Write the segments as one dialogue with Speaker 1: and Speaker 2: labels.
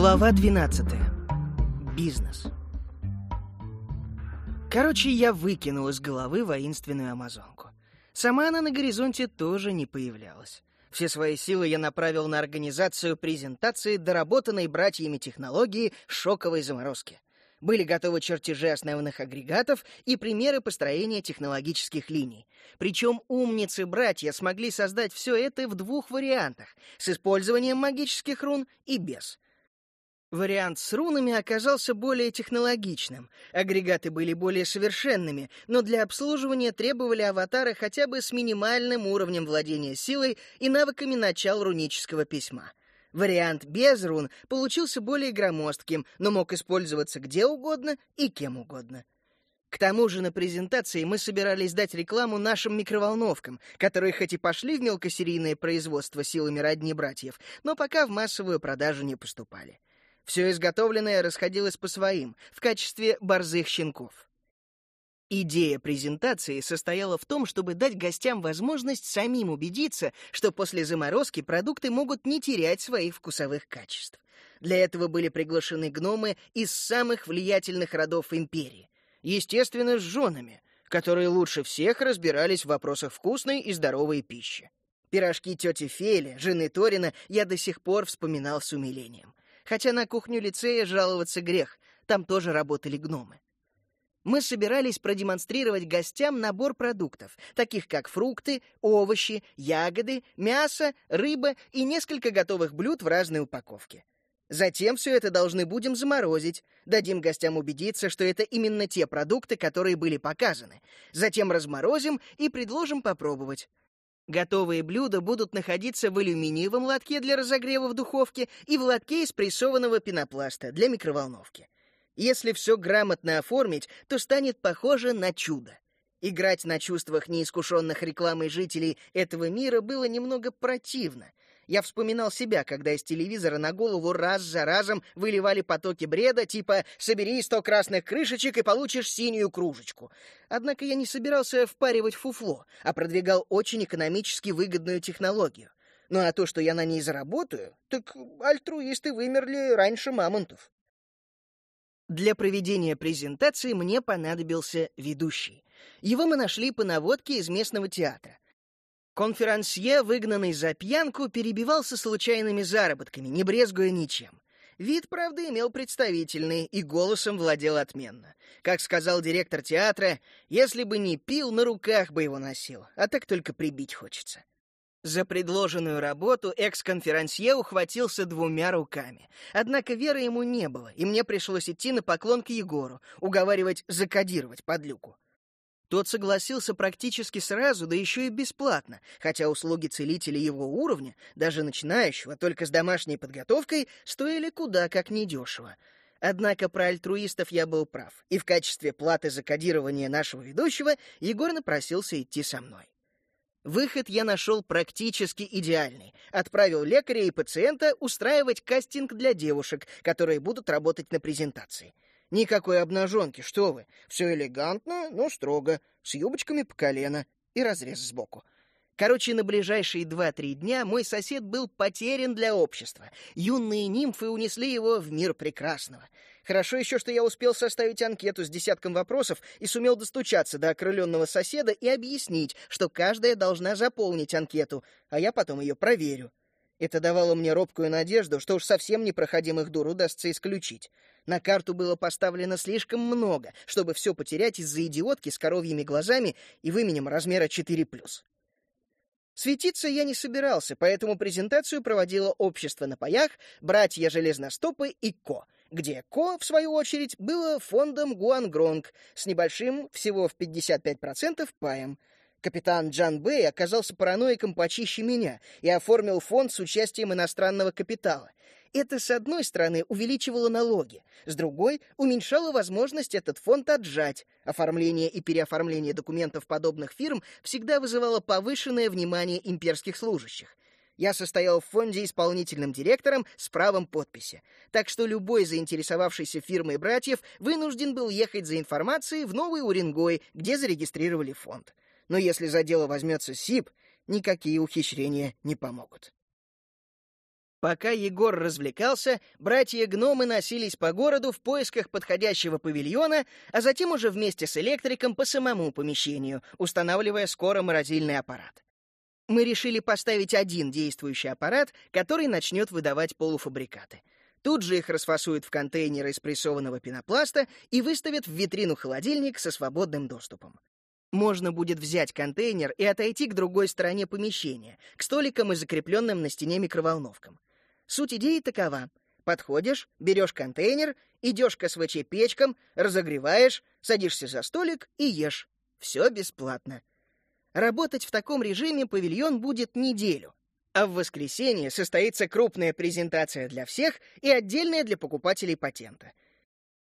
Speaker 1: Глава 12. Бизнес. Короче, я выкинул из головы воинственную амазонку. Сама она на горизонте тоже не появлялась. Все свои силы я направил на организацию презентации доработанной братьями технологии шоковой заморозки. Были готовы чертежи основных агрегатов и примеры построения технологических линий. Причем умницы-братья смогли создать все это в двух вариантах — с использованием магических рун и без — Вариант с рунами оказался более технологичным. Агрегаты были более совершенными, но для обслуживания требовали аватара хотя бы с минимальным уровнем владения силой и навыками начал рунического письма. Вариант без рун получился более громоздким, но мог использоваться где угодно и кем угодно. К тому же на презентации мы собирались дать рекламу нашим микроволновкам, которые хоть и пошли в мелкосерийное производство силами родни братьев, но пока в массовую продажу не поступали. Все изготовленное расходилось по своим, в качестве борзых щенков. Идея презентации состояла в том, чтобы дать гостям возможность самим убедиться, что после заморозки продукты могут не терять своих вкусовых качеств. Для этого были приглашены гномы из самых влиятельных родов империи. Естественно, с женами, которые лучше всех разбирались в вопросах вкусной и здоровой пищи. Пирожки тети Фели, жены Торина, я до сих пор вспоминал с умилением хотя на кухню лицея жаловаться грех, там тоже работали гномы. Мы собирались продемонстрировать гостям набор продуктов, таких как фрукты, овощи, ягоды, мясо, рыба и несколько готовых блюд в разной упаковке. Затем все это должны будем заморозить, дадим гостям убедиться, что это именно те продукты, которые были показаны. Затем разморозим и предложим попробовать. Готовые блюда будут находиться в алюминиевом лотке для разогрева в духовке и в лотке из прессованного пенопласта для микроволновки. Если все грамотно оформить, то станет похоже на чудо. Играть на чувствах неискушенных рекламой жителей этого мира было немного противно, я вспоминал себя, когда из телевизора на голову раз за разом выливали потоки бреда, типа «собери сто красных крышечек и получишь синюю кружечку». Однако я не собирался впаривать фуфло, а продвигал очень экономически выгодную технологию. Ну а то, что я на ней заработаю, так альтруисты вымерли раньше мамонтов. Для проведения презентации мне понадобился ведущий. Его мы нашли по наводке из местного театра. Конферансье, выгнанный за пьянку, перебивался случайными заработками, не брезгуя ничем. Вид, правда, имел представительный, и голосом владел отменно. Как сказал директор театра, если бы не пил, на руках бы его носил, а так только прибить хочется. За предложенную работу экс-конферансье ухватился двумя руками. Однако веры ему не было, и мне пришлось идти на поклон к Егору, уговаривать закодировать подлюку. Тот согласился практически сразу, да еще и бесплатно, хотя услуги целителя его уровня, даже начинающего, только с домашней подготовкой, стоили куда как недешево. Однако про альтруистов я был прав, и в качестве платы за кодирование нашего ведущего Егор напросился идти со мной. Выход я нашел практически идеальный. Отправил лекаря и пациента устраивать кастинг для девушек, которые будут работать на презентации. Никакой обнаженки, что вы. Все элегантно, но строго, с юбочками по колено и разрез сбоку. Короче, на ближайшие два-три дня мой сосед был потерян для общества. Юные нимфы унесли его в мир прекрасного. Хорошо еще, что я успел составить анкету с десятком вопросов и сумел достучаться до окрыленного соседа и объяснить, что каждая должна заполнить анкету, а я потом ее проверю. Это давало мне робкую надежду, что уж совсем непроходимых дур удастся исключить. На карту было поставлено слишком много, чтобы все потерять из-за идиотки с коровьими глазами и выменем размера 4+. Светиться я не собирался, поэтому презентацию проводило общество на паях, братья Железностопы и Ко, где Ко, в свою очередь, было фондом Гуангронг с небольшим, всего в 55% паем — Капитан Джан Бэй оказался параноиком почище меня и оформил фонд с участием иностранного капитала. Это, с одной стороны, увеличивало налоги, с другой — уменьшало возможность этот фонд отжать. Оформление и переоформление документов подобных фирм всегда вызывало повышенное внимание имперских служащих. Я состоял в фонде исполнительным директором с правом подписи, так что любой заинтересовавшийся фирмой братьев вынужден был ехать за информацией в Новый Уренгой, где зарегистрировали фонд но если за дело возьмется СИП, никакие ухищрения не помогут. Пока Егор развлекался, братья-гномы носились по городу в поисках подходящего павильона, а затем уже вместе с электриком по самому помещению, устанавливая скоро морозильный аппарат. Мы решили поставить один действующий аппарат, который начнет выдавать полуфабрикаты. Тут же их расфасуют в контейнеры из прессованного пенопласта и выставят в витрину холодильник со свободным доступом. Можно будет взять контейнер и отойти к другой стороне помещения, к столикам и закрепленным на стене микроволновкам. Суть идеи такова. Подходишь, берешь контейнер, идешь к СВЧ-печкам, разогреваешь, садишься за столик и ешь. Все бесплатно. Работать в таком режиме павильон будет неделю. А в воскресенье состоится крупная презентация для всех и отдельная для покупателей патента.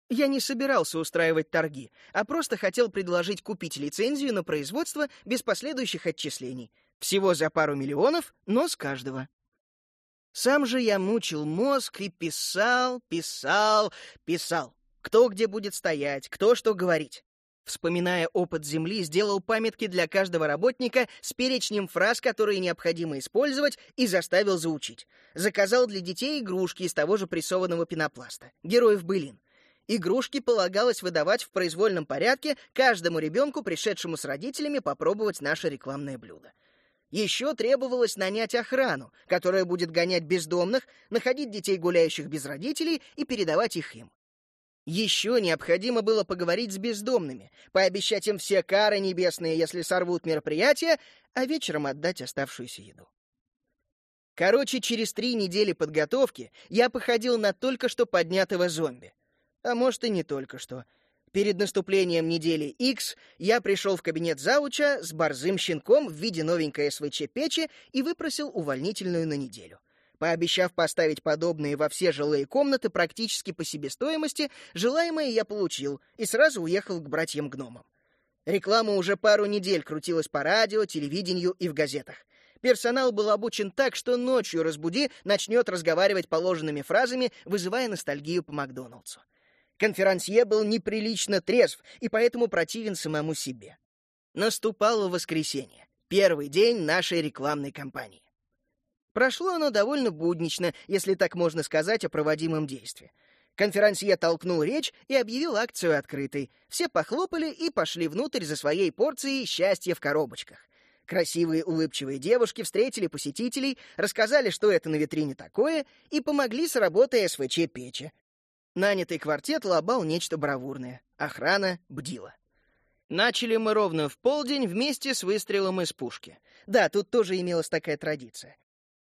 Speaker 1: Я не собирался устраивать торги, а просто хотел предложить купить лицензию на производство без последующих отчислений. Всего за пару миллионов, но с каждого. Сам же я мучил мозг и писал, писал, писал. Кто где будет стоять, кто что говорить. Вспоминая опыт Земли, сделал памятки для каждого работника с перечнем фраз, которые необходимо использовать, и заставил заучить. Заказал для детей игрушки из того же прессованного пенопласта. Героев былин. Игрушки полагалось выдавать в произвольном порядке каждому ребенку, пришедшему с родителями, попробовать наше рекламное блюдо. Еще требовалось нанять охрану, которая будет гонять бездомных, находить детей, гуляющих без родителей, и передавать их им. Еще необходимо было поговорить с бездомными, пообещать им все кары небесные, если сорвут мероприятие, а вечером отдать оставшуюся еду. Короче, через три недели подготовки я походил на только что поднятого зомби. А может, и не только что. Перед наступлением недели X я пришел в кабинет зауча с борзым щенком в виде новенькой СВЧ-печи и выпросил увольнительную на неделю. Пообещав поставить подобные во все жилые комнаты практически по себестоимости, желаемое я получил и сразу уехал к братьям-гномам. Реклама уже пару недель крутилась по радио, телевидению и в газетах. Персонал был обучен так, что ночью разбуди начнет разговаривать положенными фразами, вызывая ностальгию по Макдоналдсу. Конферансье был неприлично трезв и поэтому противен самому себе. Наступало воскресенье, первый день нашей рекламной кампании. Прошло оно довольно буднично, если так можно сказать о проводимом действии. Конферансье толкнул речь и объявил акцию открытой. Все похлопали и пошли внутрь за своей порцией счастья в коробочках. Красивые улыбчивые девушки встретили посетителей, рассказали, что это на витрине такое, и помогли с работой СВЧ-печи. Нанятый квартет лобал нечто бравурное. Охрана бдила. Начали мы ровно в полдень вместе с выстрелом из пушки. Да, тут тоже имелась такая традиция.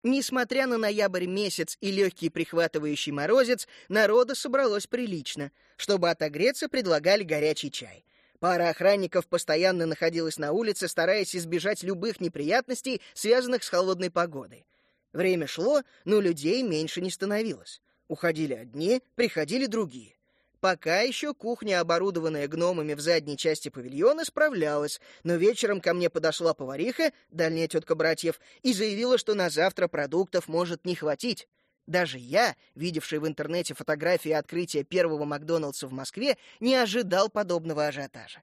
Speaker 1: Несмотря на ноябрь месяц и легкий прихватывающий морозец, народа собралось прилично. Чтобы отогреться, предлагали горячий чай. Пара охранников постоянно находилась на улице, стараясь избежать любых неприятностей, связанных с холодной погодой. Время шло, но людей меньше не становилось. Уходили одни, приходили другие. Пока еще кухня, оборудованная гномами в задней части павильона, справлялась, но вечером ко мне подошла повариха, дальняя тетка братьев, и заявила, что на завтра продуктов может не хватить. Даже я, видевший в интернете фотографии открытия первого Макдоналдса в Москве, не ожидал подобного ажиотажа.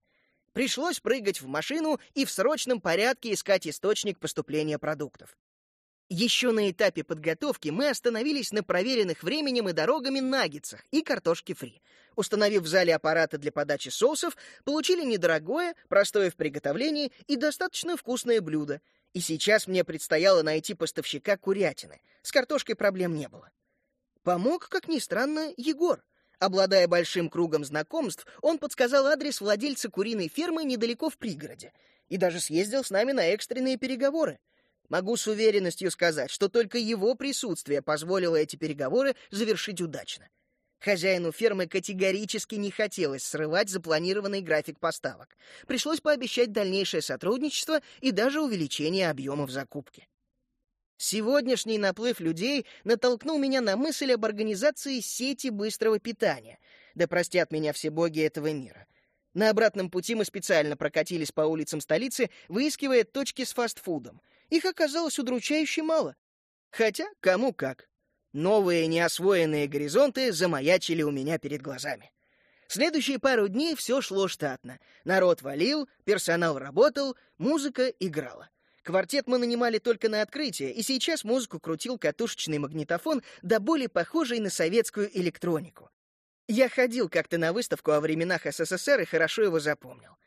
Speaker 1: Пришлось прыгать в машину и в срочном порядке искать источник поступления продуктов. Еще на этапе подготовки мы остановились на проверенных временем и дорогами наггетсах и картошке фри. Установив в зале аппараты для подачи соусов, получили недорогое, простое в приготовлении и достаточно вкусное блюдо. И сейчас мне предстояло найти поставщика курятины. С картошкой проблем не было. Помог, как ни странно, Егор. Обладая большим кругом знакомств, он подсказал адрес владельца куриной фермы недалеко в пригороде и даже съездил с нами на экстренные переговоры. Могу с уверенностью сказать, что только его присутствие позволило эти переговоры завершить удачно. Хозяину фермы категорически не хотелось срывать запланированный график поставок. Пришлось пообещать дальнейшее сотрудничество и даже увеличение объемов закупки. Сегодняшний наплыв людей натолкнул меня на мысль об организации сети быстрого питания. Да простят меня все боги этого мира. На обратном пути мы специально прокатились по улицам столицы, выискивая точки с фастфудом — их оказалось удручающе мало. Хотя, кому как. Новые неосвоенные горизонты замаячили у меня перед глазами. Следующие пару дней все шло штатно. Народ валил, персонал работал, музыка играла. Квартет мы нанимали только на открытие, и сейчас музыку крутил катушечный магнитофон, да более похожий на советскую электронику. Я ходил как-то на выставку о временах СССР и хорошо его запомнил.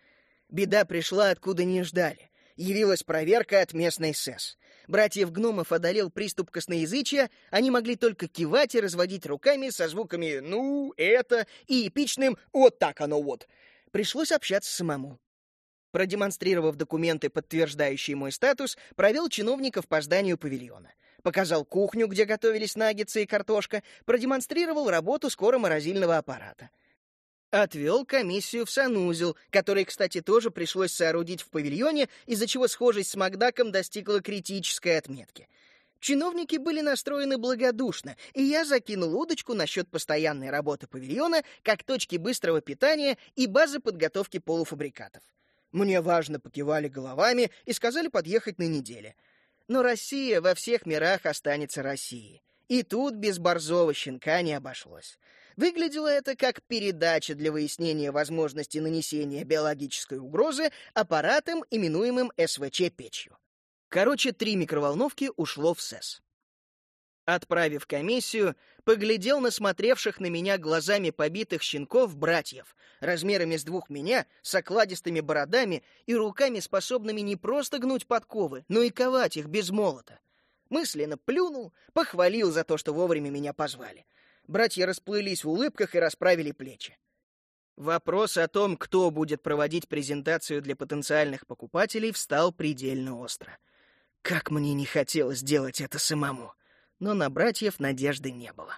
Speaker 1: Беда пришла, откуда не ждали. Явилась проверка от местной СЭС. Братьев Гномов одолел приступ косноязычия, они могли только кивать и разводить руками со звуками «ну», «это» и эпичным «вот так оно вот». Пришлось общаться самому. Продемонстрировав документы, подтверждающие мой статус, провел чиновников по зданию павильона. Показал кухню, где готовились наггетсы и картошка, продемонстрировал работу скороморозильного аппарата. Отвел комиссию в санузел, который, кстати, тоже пришлось соорудить в павильоне, из-за чего схожесть с Макдаком достигла критической отметки. Чиновники были настроены благодушно, и я закинул удочку насчет постоянной работы павильона как точки быстрого питания и базы подготовки полуфабрикатов. Мне важно покивали головами и сказали подъехать на неделе. Но Россия во всех мирах останется Россией. И тут без борзого щенка не обошлось. Выглядело это как передача для выяснения возможности нанесения биологической угрозы аппаратом, именуемым СВЧ-печью. Короче, три микроволновки ушло в СЭС. Отправив комиссию, поглядел на смотревших на меня глазами побитых щенков братьев, размерами с двух меня, с окладистыми бородами и руками, способными не просто гнуть подковы, но и ковать их без молота. Мысленно плюнул, похвалил за то, что вовремя меня позвали. Братья расплылись в улыбках и расправили плечи. Вопрос о том, кто будет проводить презентацию для потенциальных покупателей, встал предельно остро. Как мне не хотелось делать это самому но на братьев надежды не было.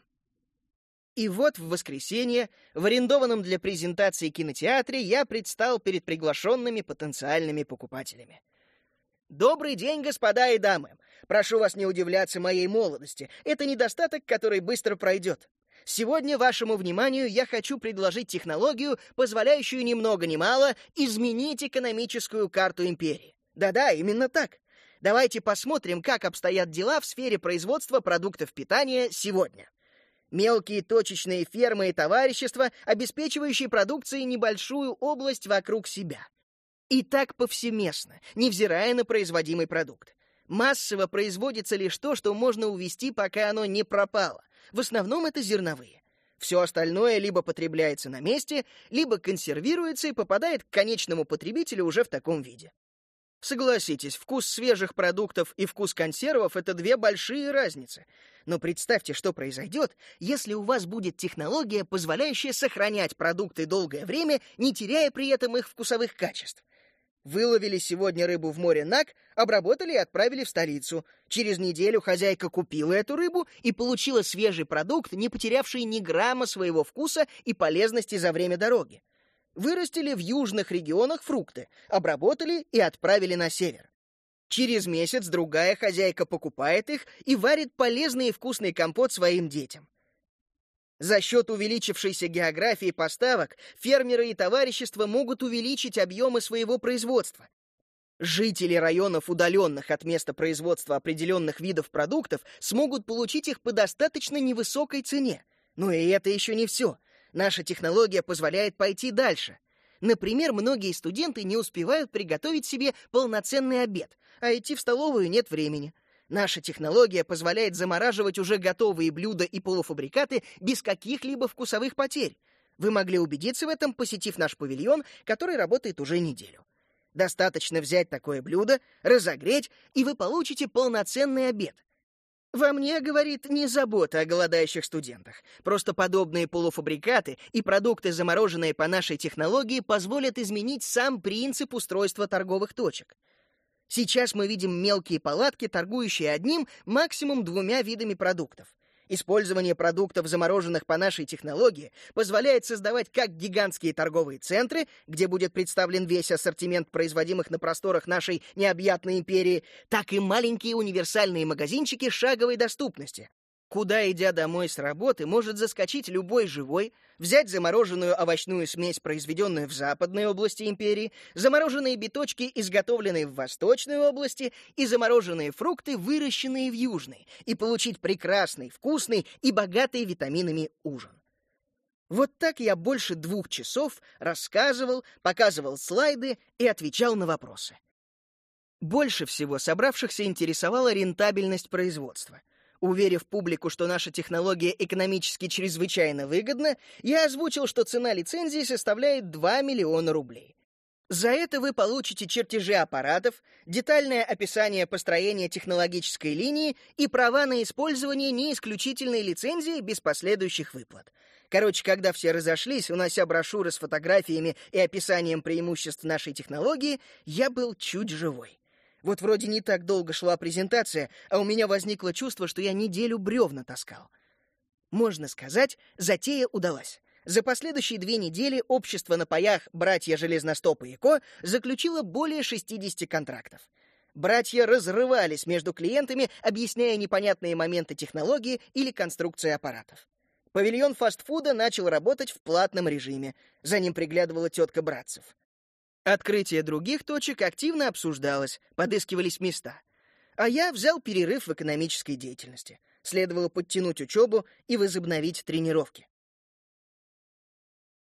Speaker 1: И вот в воскресенье в арендованном для презентации кинотеатре я предстал перед приглашенными потенциальными покупателями. «Добрый день, господа и дамы! Прошу вас не удивляться моей молодости. Это недостаток, который быстро пройдет. Сегодня вашему вниманию я хочу предложить технологию, позволяющую ни много ни мало изменить экономическую карту империи. Да-да, именно так. Давайте посмотрим, как обстоят дела в сфере производства продуктов питания сегодня. Мелкие точечные фермы и товарищества, обеспечивающие продукцией небольшую область вокруг себя. И так повсеместно, невзирая на производимый продукт. Массово производится лишь то, что можно увести, пока оно не пропало. В основном это зерновые. Все остальное либо потребляется на месте, либо консервируется и попадает к конечному потребителю уже в таком виде. Согласитесь, вкус свежих продуктов и вкус консервов — это две большие разницы. Но представьте, что произойдет, если у вас будет технология, позволяющая сохранять продукты долгое время, не теряя при этом их вкусовых качеств. Выловили сегодня рыбу в море Нак, обработали и отправили в столицу. Через неделю хозяйка купила эту рыбу и получила свежий продукт, не потерявший ни грамма своего вкуса и полезности за время дороги вырастили в южных регионах фрукты, обработали и отправили на север. Через месяц другая хозяйка покупает их и варит полезный и вкусный компот своим детям. За счет увеличившейся географии поставок фермеры и товарищества могут увеличить объемы своего производства. Жители районов, удаленных от места производства определенных видов продуктов, смогут получить их по достаточно невысокой цене. Но и это еще не все. Наша технология позволяет пойти дальше. Например, многие студенты не успевают приготовить себе полноценный обед, а идти в столовую нет времени. Наша технология позволяет замораживать уже готовые блюда и полуфабрикаты без каких-либо вкусовых потерь. Вы могли убедиться в этом, посетив наш павильон, который работает уже неделю. Достаточно взять такое блюдо, разогреть, и вы получите полноценный обед. Во мне, говорит, не забота о голодающих студентах. Просто подобные полуфабрикаты и продукты, замороженные по нашей технологии, позволят изменить сам принцип устройства торговых точек. Сейчас мы видим мелкие палатки, торгующие одним, максимум двумя видами продуктов. Использование продуктов, замороженных по нашей технологии, позволяет создавать как гигантские торговые центры, где будет представлен весь ассортимент производимых на просторах нашей необъятной империи, так и маленькие универсальные магазинчики шаговой доступности, Куда, идя домой с работы, может заскочить любой живой, взять замороженную овощную смесь, произведенную в западной области империи, замороженные биточки, изготовленные в восточной области, и замороженные фрукты, выращенные в южной, и получить прекрасный, вкусный и богатый витаминами ужин. Вот так я больше двух часов рассказывал, показывал слайды и отвечал на вопросы. Больше всего собравшихся интересовала рентабельность производства. Уверив публику, что наша технология экономически чрезвычайно выгодна, я озвучил, что цена лицензии составляет 2 миллиона рублей. За это вы получите чертежи аппаратов, детальное описание построения технологической линии и права на использование неисключительной лицензии без последующих выплат. Короче, когда все разошлись, унося брошюры с фотографиями и описанием преимуществ нашей технологии, я был чуть живой. Вот вроде не так долго шла презентация, а у меня возникло чувство, что я неделю бревна таскал. Можно сказать, затея удалась. За последующие две недели общество на паях «Братья Железностопы и Ко» заключило более 60 контрактов. Братья разрывались между клиентами, объясняя непонятные моменты технологии или конструкции аппаратов. Павильон фастфуда начал работать в платном режиме. За ним приглядывала тетка братцев. Открытие других точек активно обсуждалось, подыскивались места. А я взял перерыв в экономической деятельности. Следовало подтянуть учебу и возобновить тренировки.